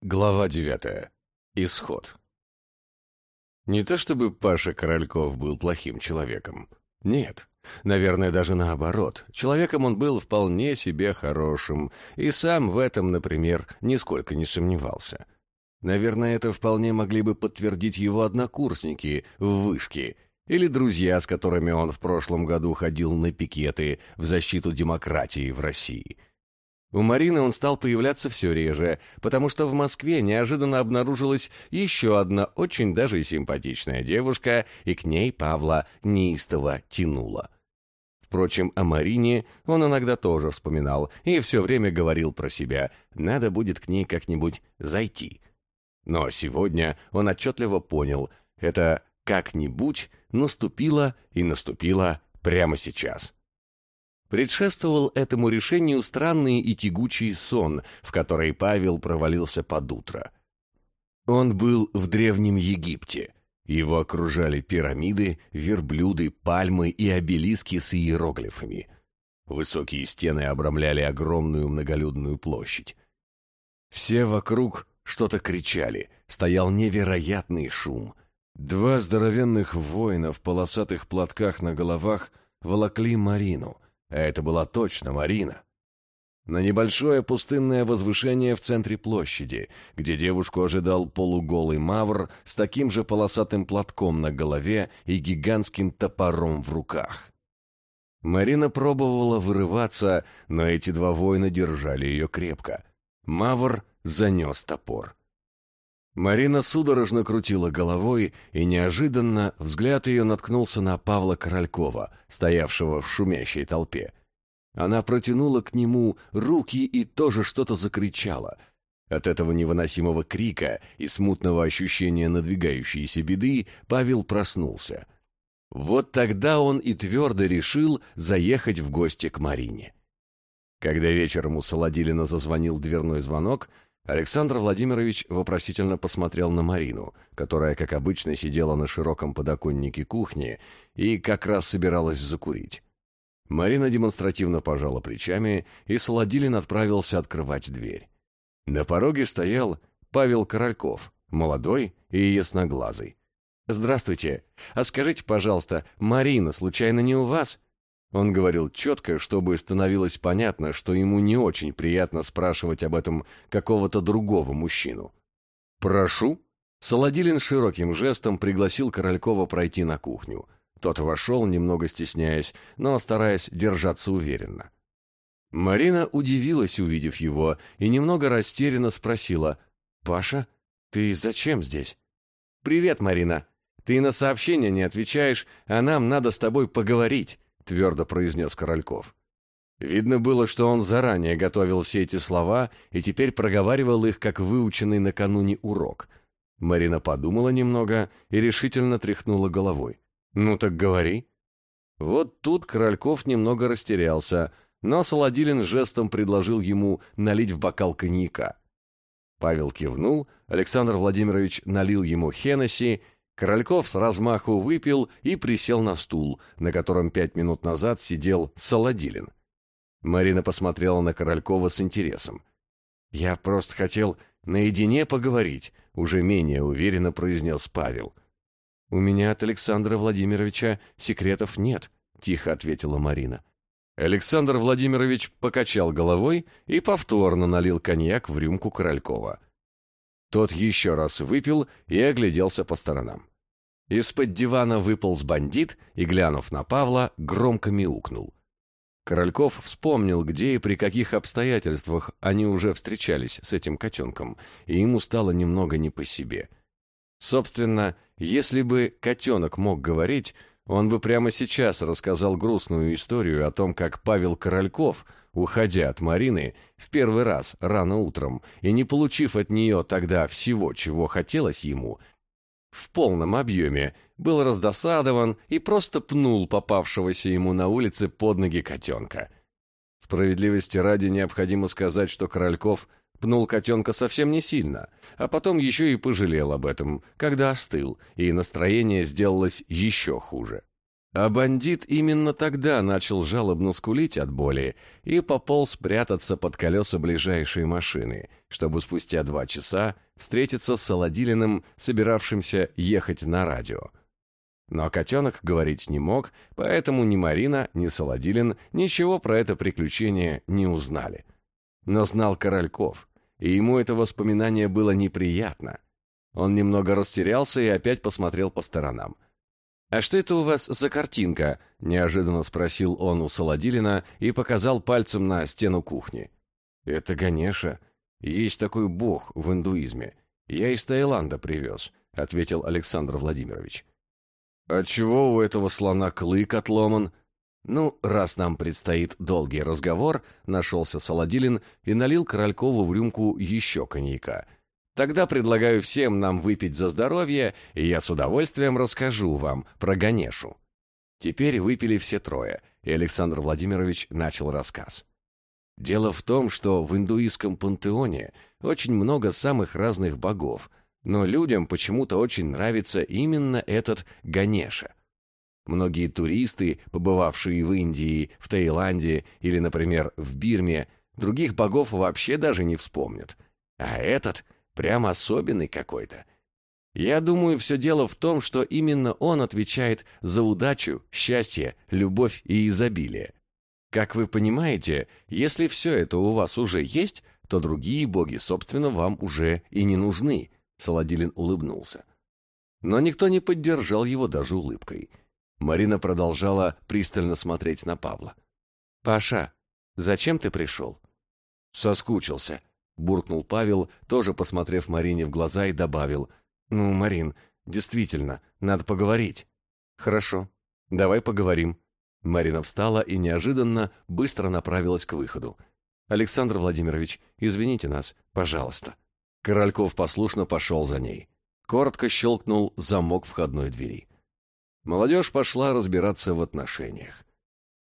Глава девятая. Исход. Не то чтобы Паша Корольков был плохим человеком. Нет. Наверное, даже наоборот. Человеком он был вполне себе хорошим, и сам в этом, например, нисколько не сомневался. Наверное, это вполне могли бы подтвердить его однокурсники в вышке или друзья, с которыми он в прошлом году ходил на пикеты в защиту демократии в России – у Марины он стал появляться все реже, потому что в Москве неожиданно обнаружилась еще одна очень даже симпатичная девушка, и к ней Павла неистово тянуло. Впрочем, о Марине он иногда тоже вспоминал и все время говорил про себя, надо будет к ней как-нибудь зайти. Но сегодня он отчетливо понял, это «как-нибудь» наступило и наступило прямо сейчас. Предшествовал этому решению странный и тягучий сон, в который Павел провалился под утро. Он был в Древнем Египте. Его окружали пирамиды, верблюды, пальмы и обелиски с иероглифами. Высокие стены обрамляли огромную многолюдную площадь. Все вокруг что-то кричали, стоял невероятный шум. Два здоровенных воина в полосатых платках на головах волокли Марину — а это была точно Марина. На небольшое пустынное возвышение в центре площади, где девушку ожидал полуголый мавр с таким же полосатым платком на голове и гигантским топором в руках. Марина пробовала вырываться, но эти два воина держали ее крепко. Мавр занес топор. Марина судорожно крутила головой, и неожиданно взгляд ее наткнулся на Павла Королькова, стоявшего в шумящей толпе. Она протянула к нему руки и тоже что-то закричала. От этого невыносимого крика и смутного ощущения надвигающейся беды Павел проснулся. Вот тогда он и твердо решил заехать в гости к Марине. Когда вечером у Солодилина зазвонил дверной звонок, Александр Владимирович вопросительно посмотрел на Марину, которая, как обычно, сидела на широком подоконнике кухни и как раз собиралась закурить. Марина демонстративно пожала плечами, и Солодилин отправился открывать дверь. На пороге стоял Павел Корольков, молодой и ясноглазый. «Здравствуйте. А скажите, пожалуйста, Марина случайно не у вас?» Он говорил четко, чтобы становилось понятно, что ему не очень приятно спрашивать об этом какого-то другого мужчину. «Прошу». Солодилин широким жестом пригласил Королькова пройти на кухню. Тот вошел, немного стесняясь, но стараясь держаться уверенно. Марина удивилась, увидев его, и немного растерянно спросила, «Паша, ты зачем здесь?» «Привет, Марина. Ты на сообщения не отвечаешь, а нам надо с тобой поговорить» твердо произнес Корольков. Видно было, что он заранее готовил все эти слова и теперь проговаривал их, как выученный накануне урок. Марина подумала немного и решительно тряхнула головой. «Ну так говори». Вот тут Корольков немного растерялся, но Солодилин жестом предложил ему налить в бокал коньяка. Павел кивнул, Александр Владимирович налил ему Хеннесси, Корольков с размаху выпил и присел на стул, на котором пять минут назад сидел Солодилин. Марина посмотрела на Королькова с интересом. «Я просто хотел наедине поговорить», — уже менее уверенно произнес Павел. «У меня от Александра Владимировича секретов нет», — тихо ответила Марина. Александр Владимирович покачал головой и повторно налил коньяк в рюмку Королькова. Тот еще раз выпил и огляделся по сторонам. Из-под дивана выполз бандит и, глянув на Павла, громко мяукнул. Корольков вспомнил, где и при каких обстоятельствах они уже встречались с этим котенком, и ему стало немного не по себе. Собственно, если бы котенок мог говорить, он бы прямо сейчас рассказал грустную историю о том, как Павел Корольков, уходя от Марины в первый раз рано утром и не получив от нее тогда всего, чего хотелось ему, в полном объеме, был раздосадован и просто пнул попавшегося ему на улице под ноги котенка. Справедливости ради необходимо сказать, что Корольков пнул котенка совсем не сильно, а потом еще и пожалел об этом, когда остыл, и настроение сделалось еще хуже. А бандит именно тогда начал жалобно скулить от боли и пополз спрятаться под колеса ближайшей машины, чтобы спустя два часа встретиться с Солодилиным, собиравшимся ехать на радио. Но котенок говорить не мог, поэтому ни Марина, ни Солодилин ничего про это приключение не узнали. Но знал Корольков, и ему это воспоминание было неприятно. Он немного растерялся и опять посмотрел по сторонам – «А что это у вас за картинка?» – неожиданно спросил он у Солодилина и показал пальцем на стену кухни. «Это Ганеша. Есть такой бог в индуизме. Я из Таиланда привез», – ответил Александр Владимирович. «Отчего у этого слона клык отломан?» «Ну, раз нам предстоит долгий разговор», – нашелся Солодилин и налил Королькову в рюмку еще коньяка – Тогда предлагаю всем нам выпить за здоровье, и я с удовольствием расскажу вам про Ганешу. Теперь выпили все трое, и Александр Владимирович начал рассказ. Дело в том, что в индуистском пантеоне очень много самых разных богов, но людям почему-то очень нравится именно этот Ганеша. Многие туристы, побывавшие в Индии, в Таиланде или, например, в Бирме, других богов вообще даже не вспомнят. А этот – Прям особенный какой-то. Я думаю, все дело в том, что именно он отвечает за удачу, счастье, любовь и изобилие. Как вы понимаете, если все это у вас уже есть, то другие боги, собственно, вам уже и не нужны, Саладилин улыбнулся. Но никто не поддержал его даже улыбкой. Марина продолжала пристально смотреть на Павла. «Паша, зачем ты пришел?» «Соскучился», буркнул Павел, тоже посмотрев Марине в глаза и добавил. «Ну, Марин, действительно, надо поговорить». «Хорошо, давай поговорим». Марина встала и неожиданно быстро направилась к выходу. «Александр Владимирович, извините нас, пожалуйста». Корольков послушно пошел за ней. Коротко щелкнул замок входной двери. Молодежь пошла разбираться в отношениях.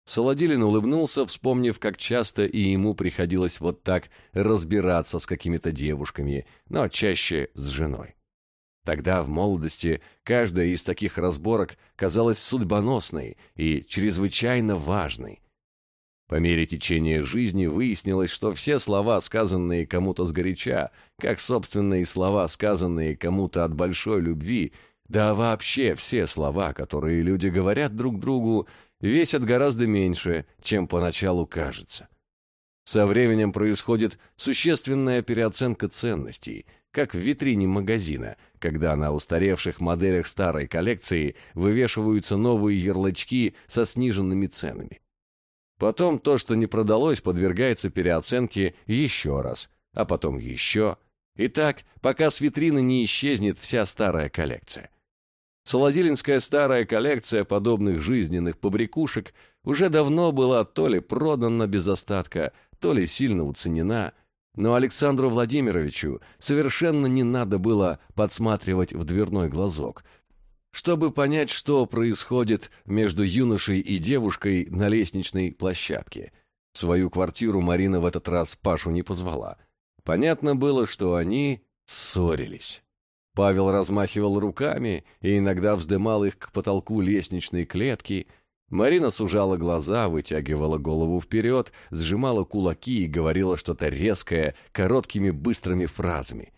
Солодилин улыбнулся, вспомнив, как часто и ему приходилось вот так разбираться с какими-то девушками, но чаще с женой. Тогда, в молодости, каждая из таких разборок казалась судьбоносной и чрезвычайно важной. По мере течения жизни выяснилось, что все слова, сказанные кому-то сгоряча, как собственные слова, сказанные кому-то от большой любви, да вообще все слова, которые люди говорят друг другу, весят гораздо меньше, чем поначалу кажется. Со временем происходит существенная переоценка ценностей, как в витрине магазина, когда на устаревших моделях старой коллекции вывешиваются новые ярлычки со сниженными ценами. Потом то, что не продалось, подвергается переоценке еще раз, а потом еще. И так, пока с витрины не исчезнет вся старая коллекция. Солодилинская старая коллекция подобных жизненных побрякушек уже давно была то ли продана без остатка, то ли сильно уценена, но Александру Владимировичу совершенно не надо было подсматривать в дверной глазок, чтобы понять, что происходит между юношей и девушкой на лестничной площадке. В свою квартиру Марина в этот раз Пашу не позвала. Понятно было, что они ссорились. Павел размахивал руками и иногда вздымал их к потолку лестничной клетки. Марина сужала глаза, вытягивала голову вперед, сжимала кулаки и говорила что-то резкое, короткими быстрыми фразами.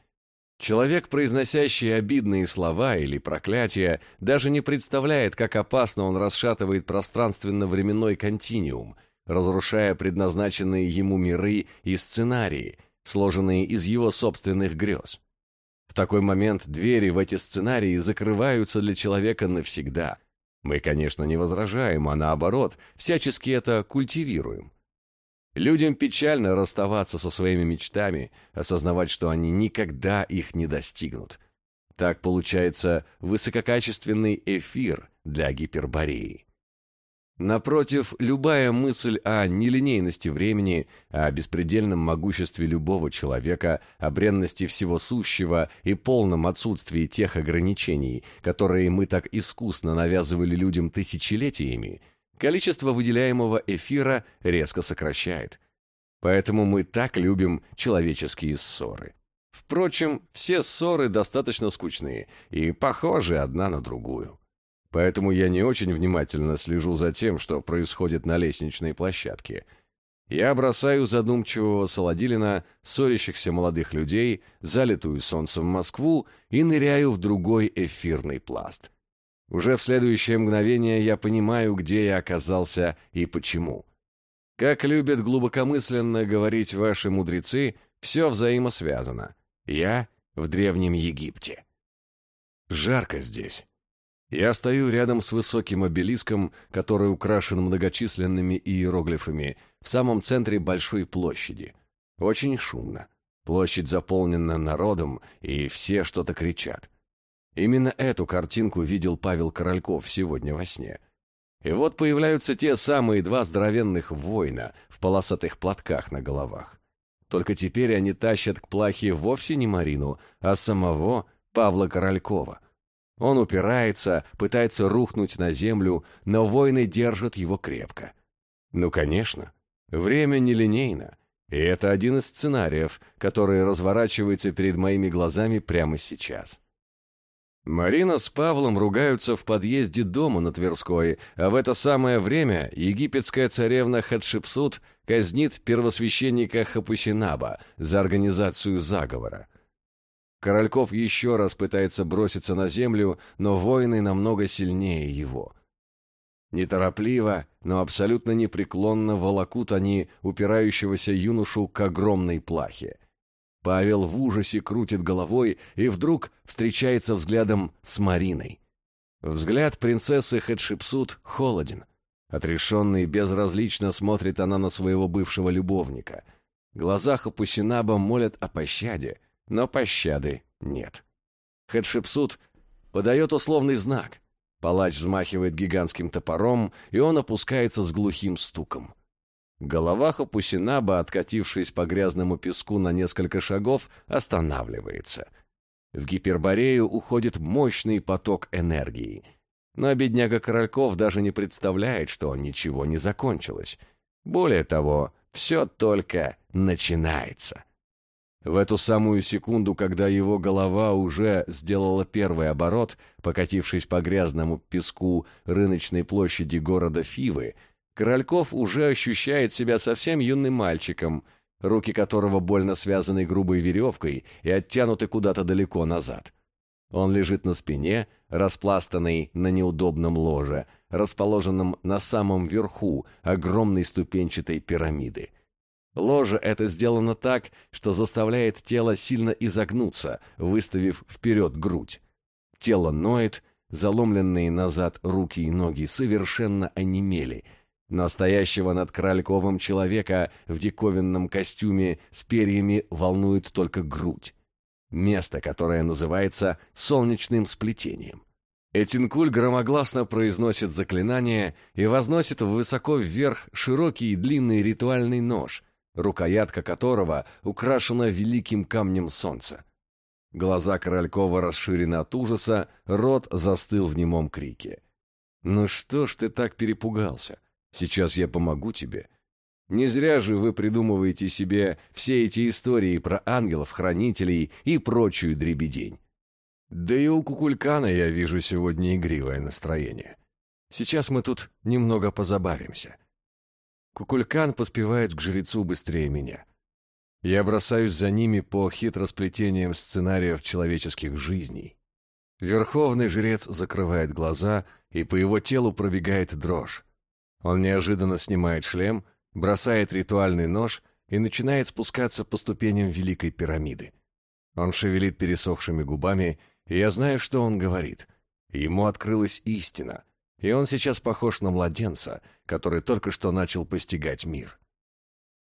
Человек, произносящий обидные слова или проклятия, даже не представляет, как опасно он расшатывает пространственно-временной континиум, разрушая предназначенные ему миры и сценарии, сложенные из его собственных грез. В такой момент двери в эти сценарии закрываются для человека навсегда. Мы, конечно, не возражаем, а наоборот, всячески это культивируем. Людям печально расставаться со своими мечтами, осознавать, что они никогда их не достигнут. Так получается высококачественный эфир для гипербореи. Напротив, любая мысль о нелинейности времени, о беспредельном могуществе любого человека, о бренности всего сущего и полном отсутствии тех ограничений, которые мы так искусно навязывали людям тысячелетиями, количество выделяемого эфира резко сокращает. Поэтому мы так любим человеческие ссоры. Впрочем, все ссоры достаточно скучные и похожи одна на другую. Поэтому я не очень внимательно слежу за тем, что происходит на лестничной площадке. Я бросаю задумчивого Солодилина, ссорящихся молодых людей, залитую солнцем Москву и ныряю в другой эфирный пласт. Уже в следующее мгновение я понимаю, где я оказался и почему. Как любят глубокомысленно говорить ваши мудрецы, все взаимосвязано. Я в Древнем Египте. Жарко здесь. Я стою рядом с высоким обелиском, который украшен многочисленными иероглифами, в самом центре большой площади. Очень шумно. Площадь заполнена народом, и все что-то кричат. Именно эту картинку видел Павел Корольков сегодня во сне. И вот появляются те самые два здоровенных воина в полосатых платках на головах. Только теперь они тащат к плахе вовсе не Марину, а самого Павла Королькова. Он упирается, пытается рухнуть на землю, но воины держат его крепко. Ну, конечно, время нелинейно, и это один из сценариев, который разворачивается перед моими глазами прямо сейчас. Марина с Павлом ругаются в подъезде дома на Тверской, а в это самое время египетская царевна Хатшепсут казнит первосвященника Хапусинаба за организацию заговора. Корольков еще раз пытается броситься на землю, но воины намного сильнее его. Неторопливо, но абсолютно непреклонно волокут они упирающегося юношу к огромной плахе. Павел в ужасе крутит головой и вдруг встречается взглядом с Мариной. Взгляд принцессы Хедшипсут холоден. Отрешенно и безразлично смотрит она на своего бывшего любовника. Глаза Хапусинаба молят о пощаде, но пощады нет. Хедшипсут подает условный знак. Палач взмахивает гигантским топором, и он опускается с глухим стуком. Голова Хапусинаба, откатившись по грязному песку на несколько шагов, останавливается. В гиперборею уходит мощный поток энергии. Но бедняга Корольков даже не представляет, что ничего не закончилось. Более того, все только начинается. В эту самую секунду, когда его голова уже сделала первый оборот, покатившись по грязному песку рыночной площади города Фивы, Корольков уже ощущает себя совсем юным мальчиком, руки которого больно связаны грубой веревкой и оттянуты куда-то далеко назад. Он лежит на спине, распластанный на неудобном ложе, расположенном на самом верху огромной ступенчатой пирамиды. Ложе это сделано так, что заставляет тело сильно изогнуться, выставив вперед грудь. Тело ноет, заломленные назад руки и ноги совершенно онемели — Настоящего над Крольковым человека в диковинном костюме с перьями волнует только грудь. Место, которое называется солнечным сплетением. Этинкуль громогласно произносит заклинание и возносит высоко вверх широкий и длинный ритуальный нож, рукоятка которого украшена великим камнем солнца. Глаза Королькова расширены от ужаса, рот застыл в немом крике. «Ну что ж ты так перепугался? Сейчас я помогу тебе. Не зря же вы придумываете себе все эти истории про ангелов, хранителей и прочую дребедень. Да и у Кукулькана я вижу сегодня игривое настроение. Сейчас мы тут немного позабавимся. Кукулькан поспевает к жрецу быстрее меня. Я бросаюсь за ними по хитросплетениям сценариев человеческих жизней. Верховный жрец закрывает глаза, и по его телу пробегает дрожь. Он неожиданно снимает шлем, бросает ритуальный нож и начинает спускаться по ступеням Великой пирамиды. Он шевелит пересохшими губами, и я знаю, что он говорит. Ему открылась истина, и он сейчас похож на младенца, который только что начал постигать мир.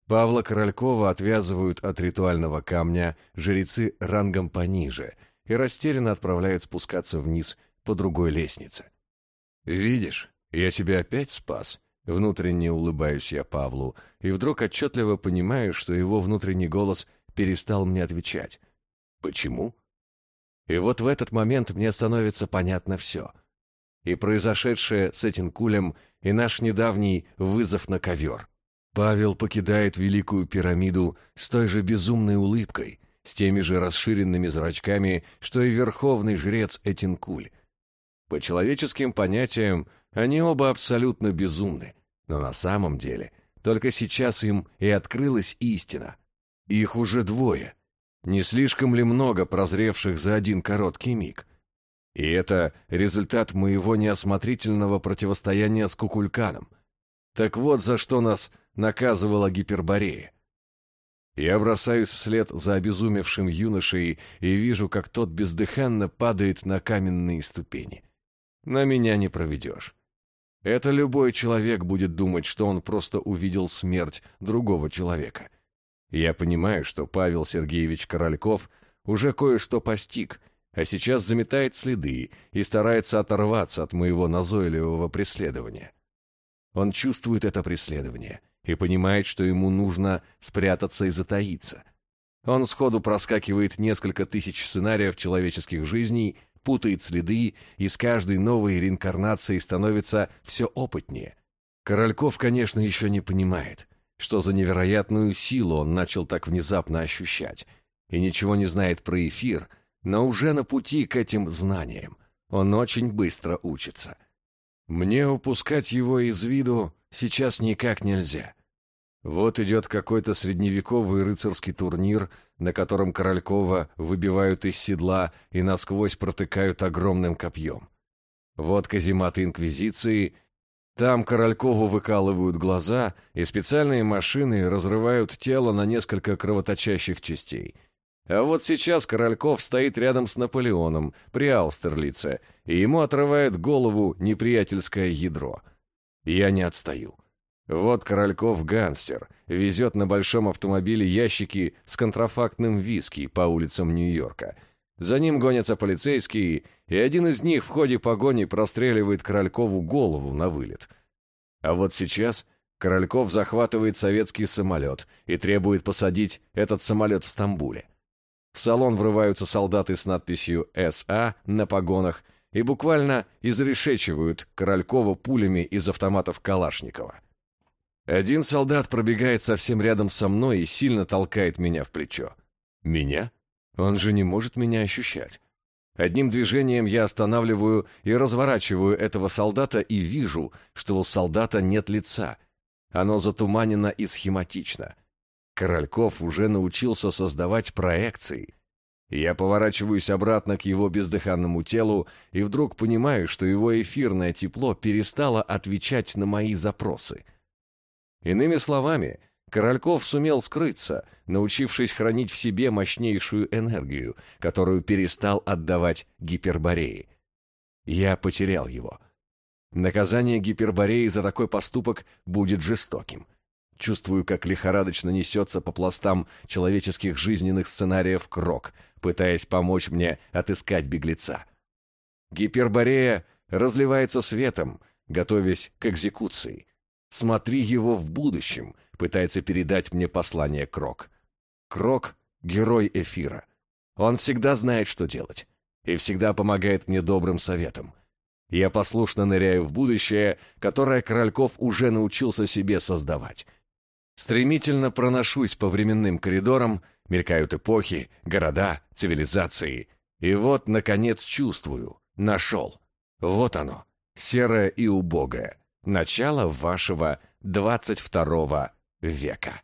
Павла Королькова отвязывают от ритуального камня жрецы рангом пониже и растерянно отправляют спускаться вниз по другой лестнице. «Видишь, я тебя опять спас. Внутренне улыбаюсь я Павлу, и вдруг отчетливо понимаю, что его внутренний голос перестал мне отвечать. Почему? И вот в этот момент мне становится понятно все. И произошедшее с этим кулем, и наш недавний вызов на ковер. Павел покидает Великую пирамиду с той же безумной улыбкой, с теми же расширенными зрачками, что и верховный жрец Этинкуль. По человеческим понятиям, они оба абсолютно безумны, но на самом деле только сейчас им и открылась истина. Их уже двое. Не слишком ли много прозревших за один короткий миг? И это результат моего неосмотрительного противостояния с Кукульканом. Так вот, за что нас наказывала Гиперборея. Я бросаюсь вслед за обезумевшим юношей и вижу, как тот бездыханно падает на каменные ступени. На меня не проведешь. Это любой человек будет думать, что он просто увидел смерть другого человека. Я понимаю, что Павел Сергеевич Корольков уже кое-что постиг, а сейчас заметает следы и старается оторваться от моего назойливого преследования. Он чувствует это преследование и понимает, что ему нужно спрятаться и затаиться. Он сходу проскакивает несколько тысяч сценариев человеческих жизней, путает следы и с каждой новой реинкарнацией становится все опытнее. Корольков, конечно, еще не понимает, что за невероятную силу он начал так внезапно ощущать, и ничего не знает про эфир, но уже на пути к этим знаниям. Он очень быстро учится. Мне упускать его из виду сейчас никак нельзя. Вот идет какой-то средневековый рыцарский турнир, на котором Королькова выбивают из седла и насквозь протыкают огромным копьем. Вот казематы Инквизиции, там Королькову выкалывают глаза, и специальные машины разрывают тело на несколько кровоточащих частей — а вот сейчас Корольков стоит рядом с Наполеоном при Аустерлице, и ему отрывает голову неприятельское ядро. Я не отстаю. Вот Корольков гангстер, везет на большом автомобиле ящики с контрафактным виски по улицам Нью-Йорка. За ним гонятся полицейские, и один из них в ходе погони простреливает Королькову голову на вылет. А вот сейчас Корольков захватывает советский самолет и требует посадить этот самолет в Стамбуле. В салон врываются солдаты с надписью «СА» на погонах и буквально изрешечивают Королькова пулями из автоматов Калашникова. Один солдат пробегает совсем рядом со мной и сильно толкает меня в плечо. Меня? Он же не может меня ощущать. Одним движением я останавливаю и разворачиваю этого солдата и вижу, что у солдата нет лица. Оно затуманено и схематично — Корольков уже научился создавать проекции. Я поворачиваюсь обратно к его бездыханному телу и вдруг понимаю, что его эфирное тепло перестало отвечать на мои запросы. Иными словами, Корольков сумел скрыться, научившись хранить в себе мощнейшую энергию, которую перестал отдавать Гипербореи. Я потерял его. Наказание Гипербореи за такой поступок будет жестоким. Чувствую, как лихорадочно несется по пластам человеческих жизненных сценариев Крок, пытаясь помочь мне отыскать беглеца. Гиперборея разливается светом, готовясь к экзекуции. Смотри его в будущем, пытается передать мне послание Крок. Крок — герой эфира. Он всегда знает, что делать, и всегда помогает мне добрым советом. Я послушно ныряю в будущее, которое Корольков уже научился себе создавать. Стремительно проношусь по временным коридорам, мелькают эпохи, города, цивилизации. И вот, наконец, чувствую, нашел. Вот оно, серое и убогое, начало вашего 22 века.